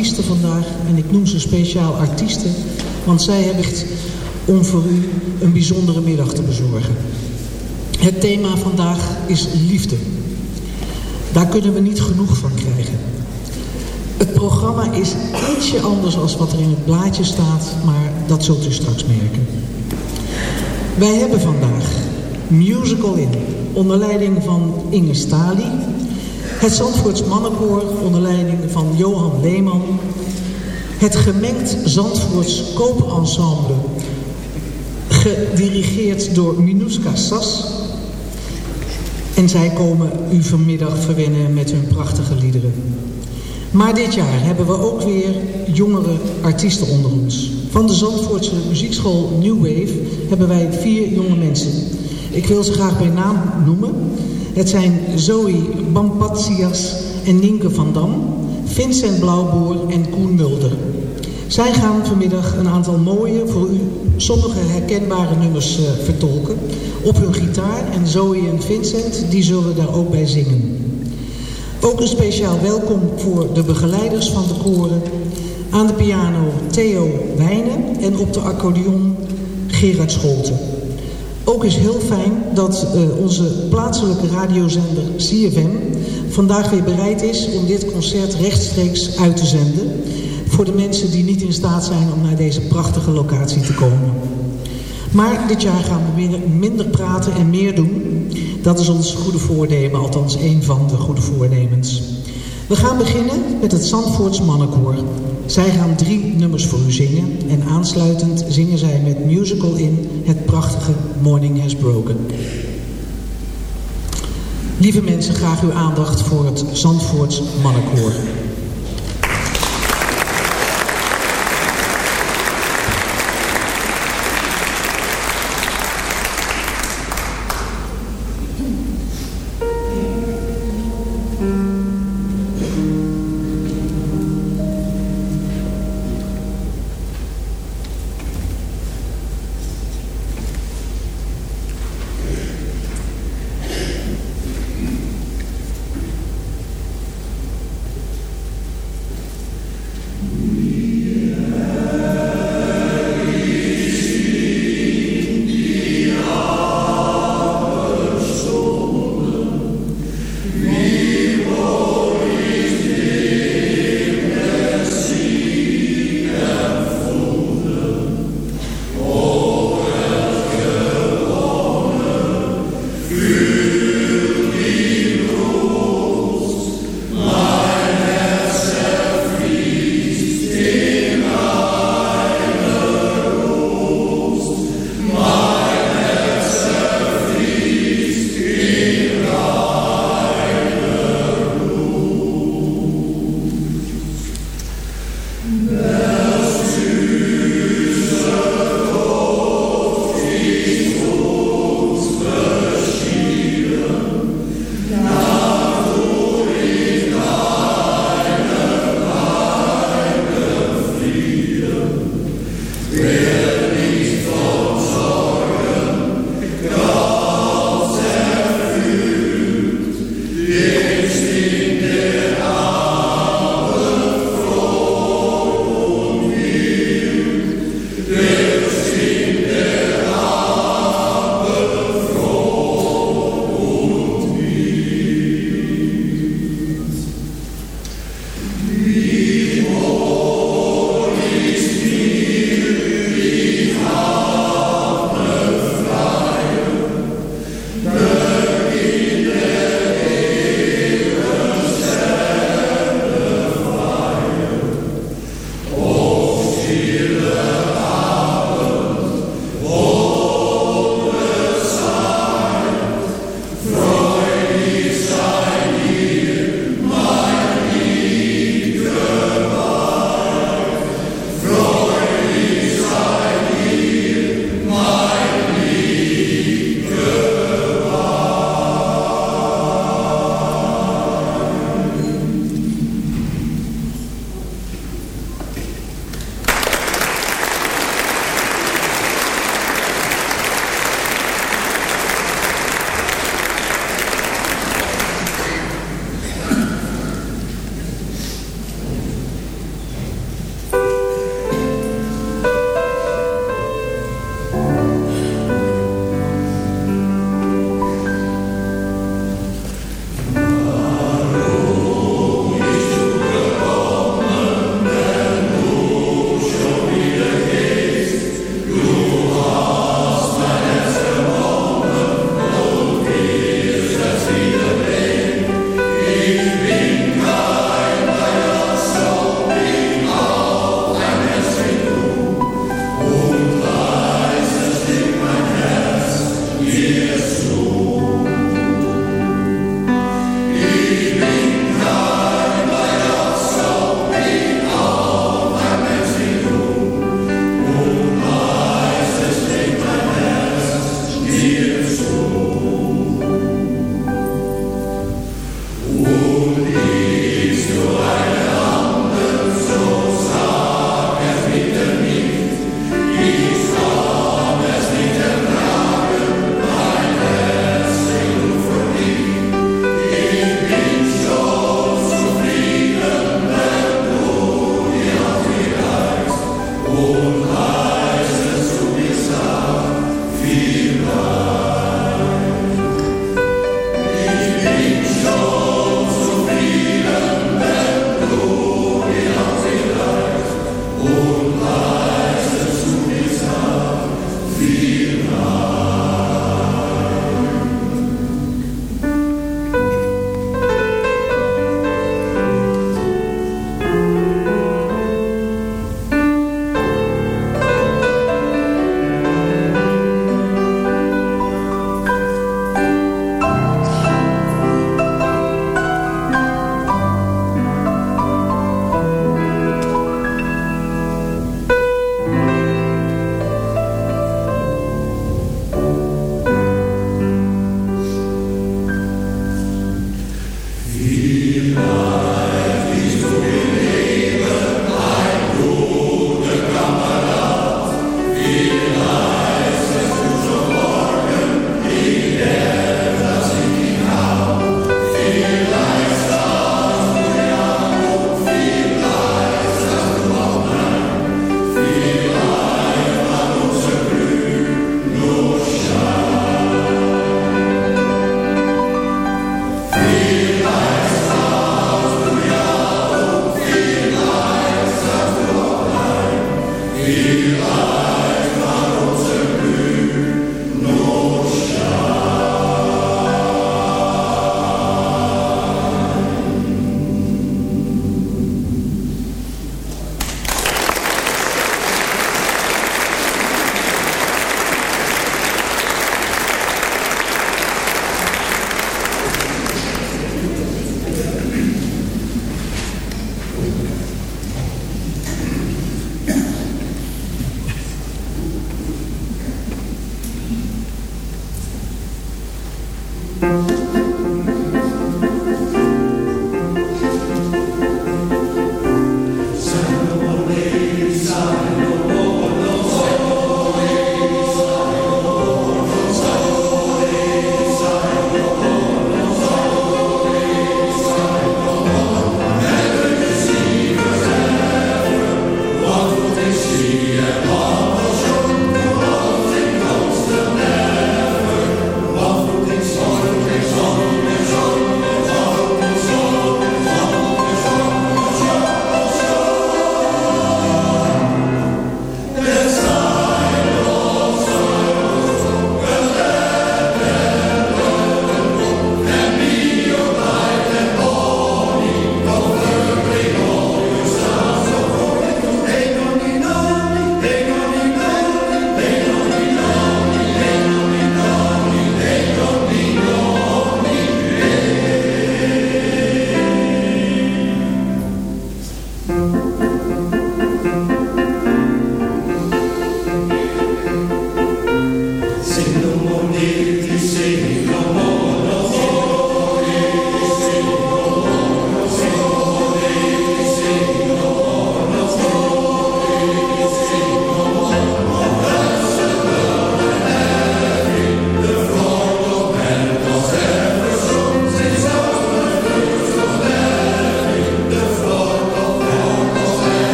artiesten vandaag. En ik noem ze speciaal artiesten, want zij hebben het om voor u een bijzondere middag te bezorgen. Het thema vandaag is liefde. Daar kunnen we niet genoeg van krijgen. Het programma is ietsje anders dan wat er in het blaadje staat, maar dat zult u straks merken. Wij hebben vandaag Musical In, onder leiding van Inge Stali. Het Zandvoorts Mannenkoor, onder leiding van Johan Leeman. Het gemengd Zandvoorts Koopensemble, gedirigeerd door Minuska Sas. En zij komen u vanmiddag verwennen met hun prachtige liederen. Maar dit jaar hebben we ook weer jongere artiesten onder ons. Van de Zandvoortse muziekschool New Wave hebben wij vier jonge mensen. Ik wil ze graag bij naam noemen. Het zijn Zoe Bampatsias en Nienke van Dam, Vincent Blauwboer en Koen Mulder. Zij gaan vanmiddag een aantal mooie, voor u sommige herkenbare nummers uh, vertolken op hun gitaar. En Zoe en Vincent, die zullen daar ook bij zingen. Ook een speciaal welkom voor de begeleiders van de koren. Aan de piano Theo Wijnen en op de accordeon Gerard Scholten. Ook is heel fijn dat uh, onze plaatselijke radiozender CFM vandaag weer bereid is om dit concert rechtstreeks uit te zenden. Voor de mensen die niet in staat zijn om naar deze prachtige locatie te komen. Maar dit jaar gaan we minder praten en meer doen. Dat is ons goede voornemen, althans een van de goede voornemens. We gaan beginnen met het Zandvoorts Mannenkoor. Zij gaan drie nummers voor u zingen en aansluitend zingen zij met Musical In het prachtige Morning Has Broken. Lieve mensen, graag uw aandacht voor het Zandvoorts Mannenkoor.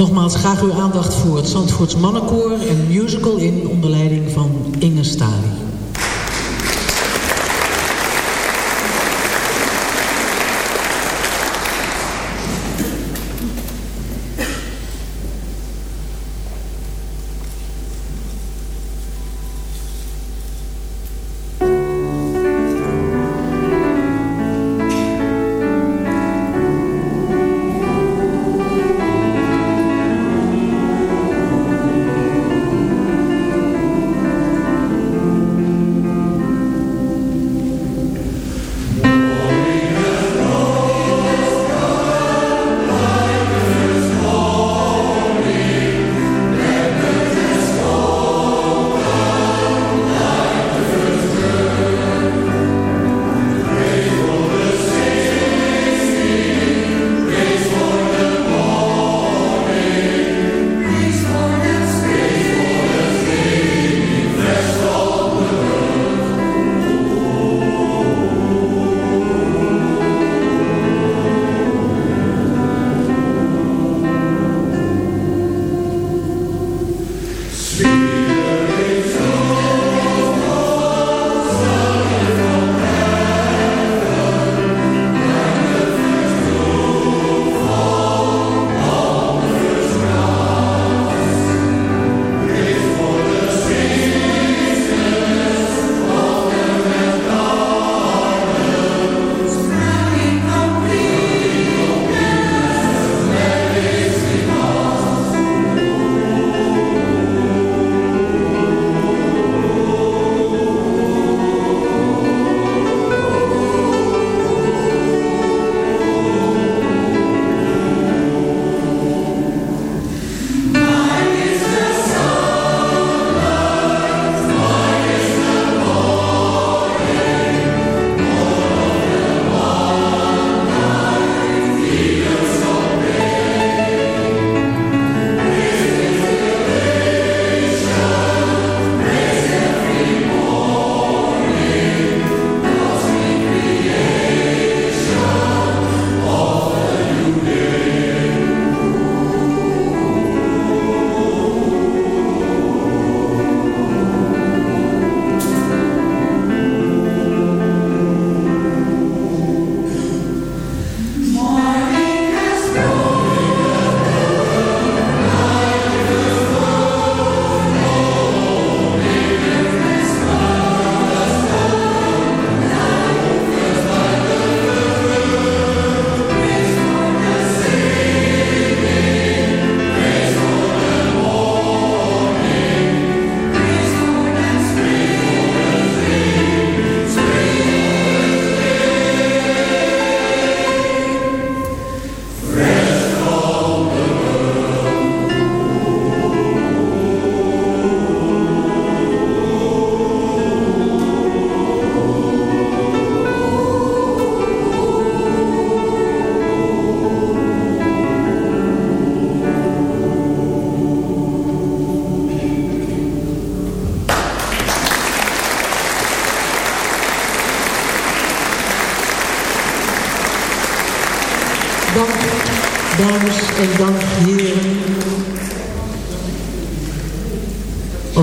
Nogmaals graag uw aandacht voor het Zandvoorts Mannenkoor en musical in onder leiding van Inge Stali.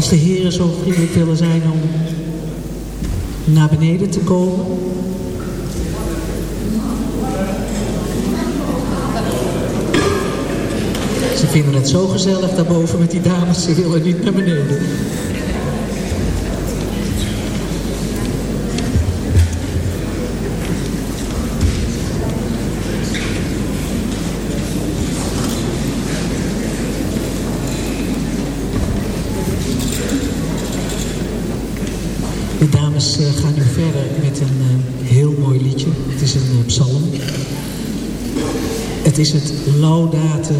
Als de heren zo vriendelijk willen zijn om naar beneden te komen. Ze vinden het zo gezellig daarboven met die dames, ze willen niet naar beneden. Het is het Laudate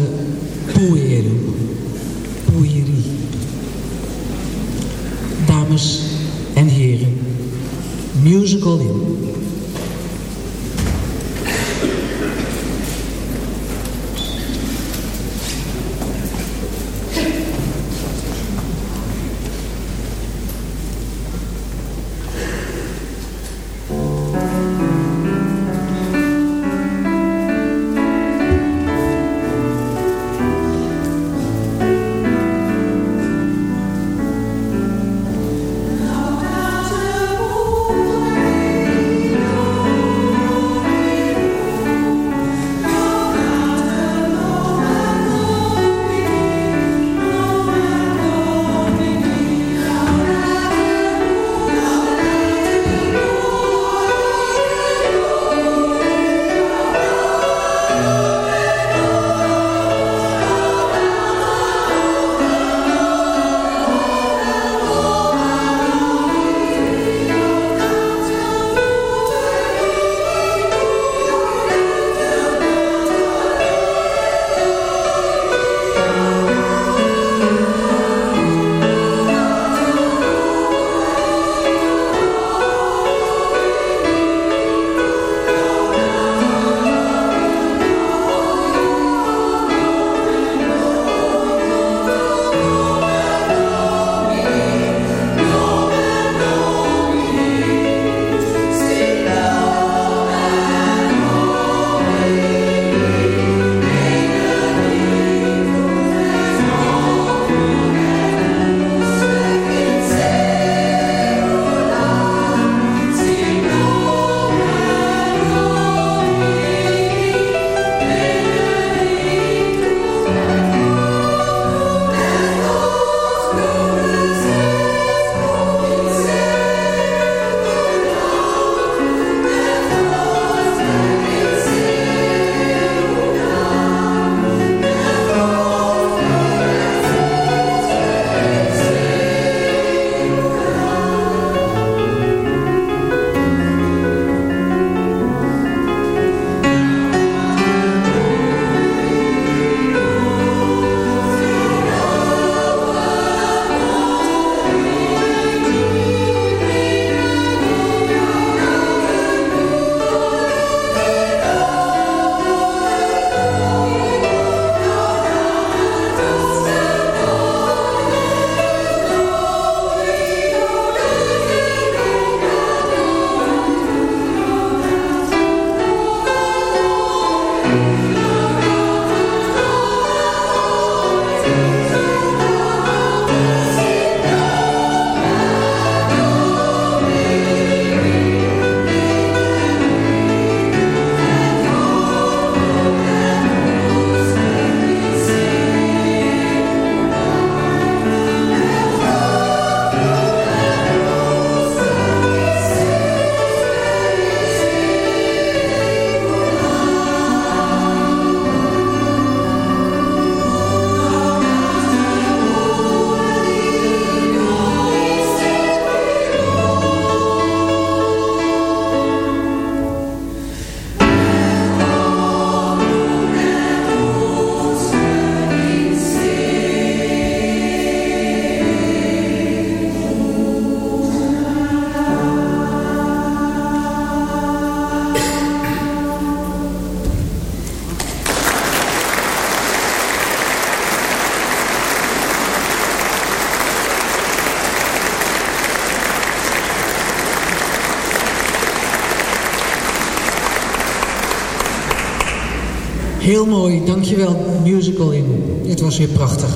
Heel mooi, dankjewel musical in. Het was weer prachtig.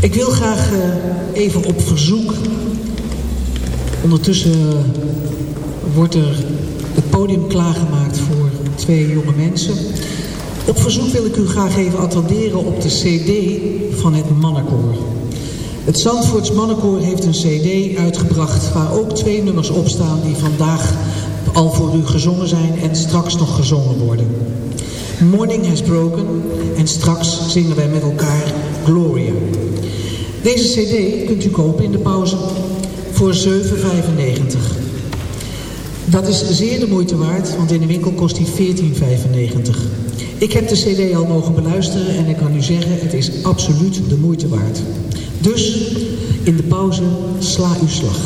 Ik wil graag uh, even op verzoek... Ondertussen wordt er het podium klaargemaakt voor twee jonge mensen. Op verzoek wil ik u graag even attenderen op de cd van het mannenkoor. Het Zandvoorts Mannenkoor heeft een cd uitgebracht waar ook twee nummers op staan die vandaag al voor u gezongen zijn en straks nog gezongen worden. Morning Has Broken en straks zingen wij met elkaar Gloria. Deze cd kunt u kopen in de pauze voor 7,95. Dat is zeer de moeite waard, want in de winkel kost die 14,95. Ik heb de cd al mogen beluisteren en ik kan u zeggen, het is absoluut de moeite waard. Dus in de pauze sla uw slag.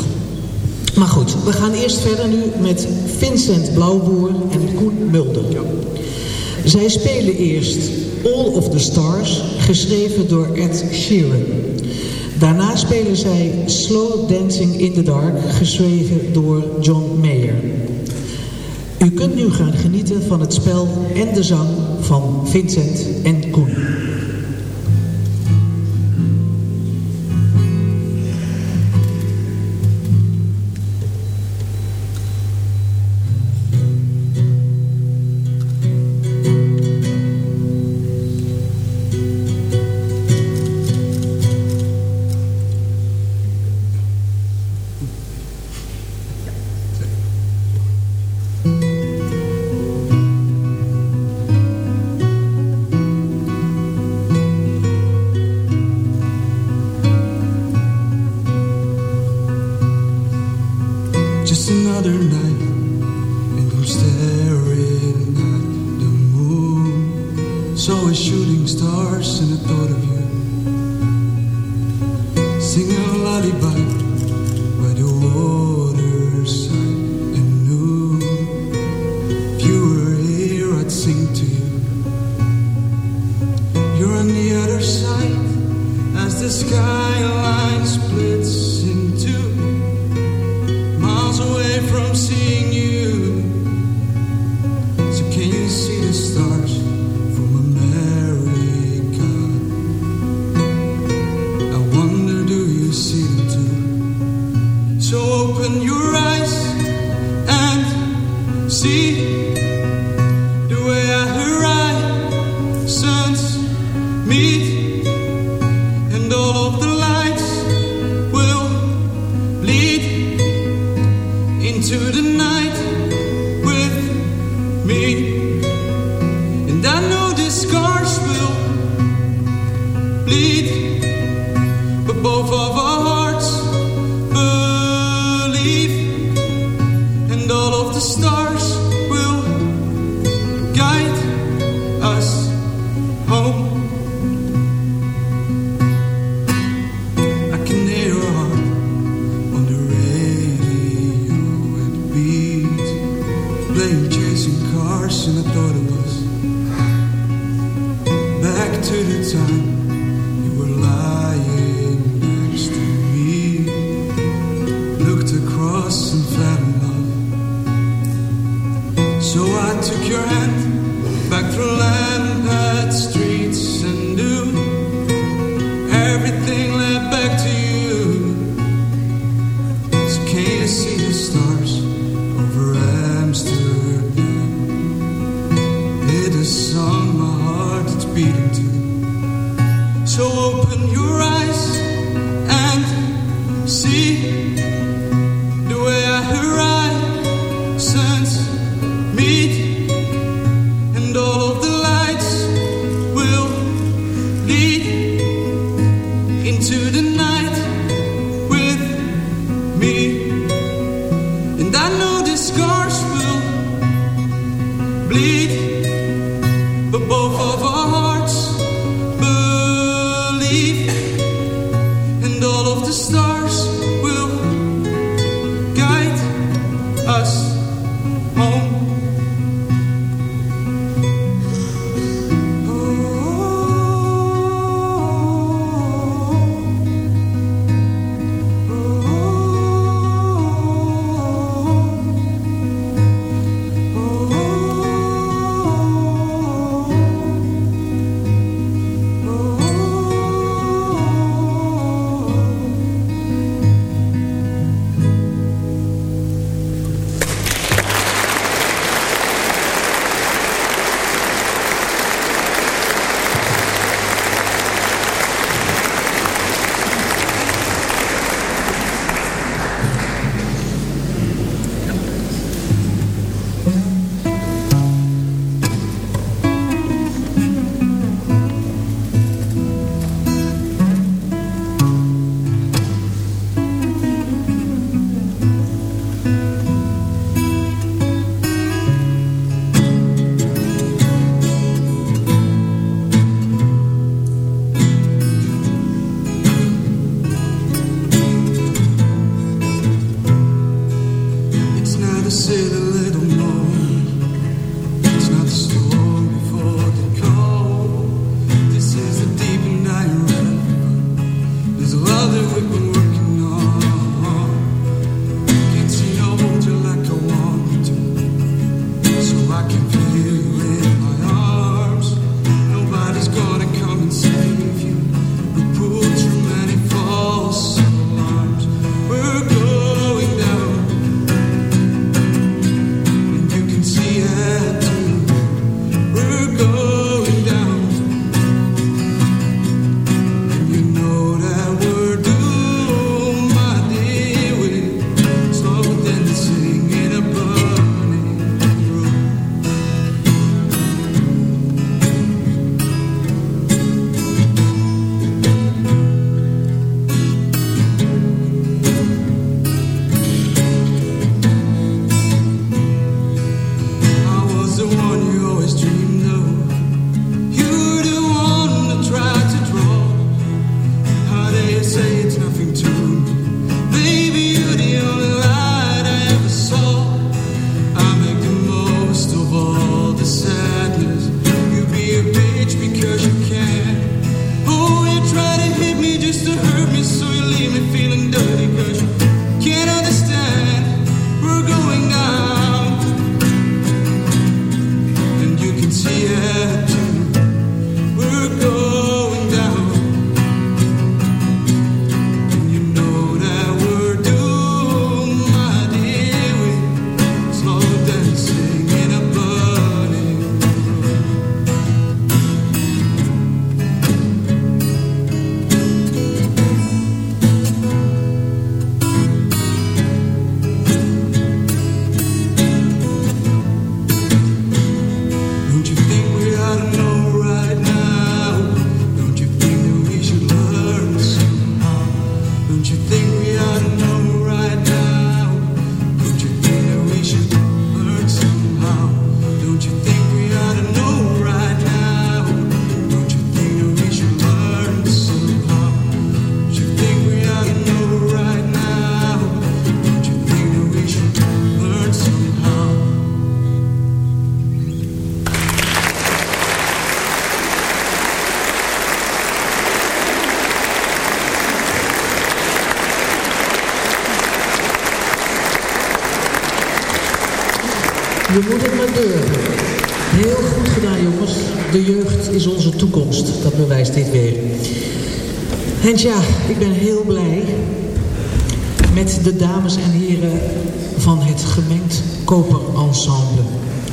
Maar goed, we gaan eerst verder nu met Vincent Blauwboer en Koen Mulder. Zij spelen eerst All of the Stars, geschreven door Ed Sheeran. Daarna spelen zij Slow Dancing in the Dark, geschreven door John Mayer. U kunt nu gaan genieten van het spel en de zang van Vincent en Koen. Always shooting stars in the thought of you. Sing a lullaby.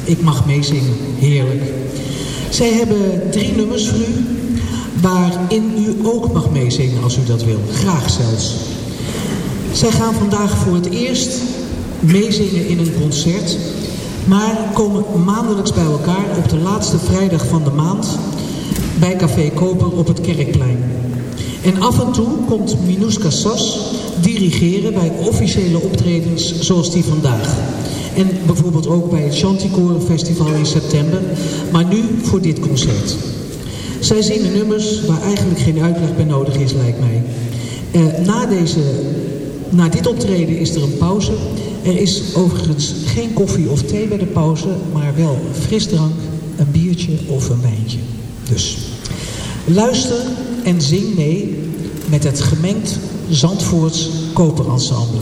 Ik mag meezingen. Heerlijk. Zij hebben drie nummers voor u, waarin u ook mag meezingen als u dat wil. Graag zelfs. Zij gaan vandaag voor het eerst meezingen in een concert maar komen maandelijks bij elkaar op de laatste vrijdag van de maand bij Café Koper op het Kerkplein. En af en toe komt Minouska Sas dirigeren bij officiële optredens zoals die vandaag. En bijvoorbeeld ook bij het Chanticoren Festival in september, maar nu voor dit concert. Zij zingen nummers waar eigenlijk geen uitleg bij nodig is, lijkt mij. Eh, na, deze, na dit optreden is er een pauze er is overigens geen koffie of thee bij de pauze, maar wel frisdrank, een biertje of een wijntje. Dus luister en zing mee met het gemengd Zandvoorts koperensemble.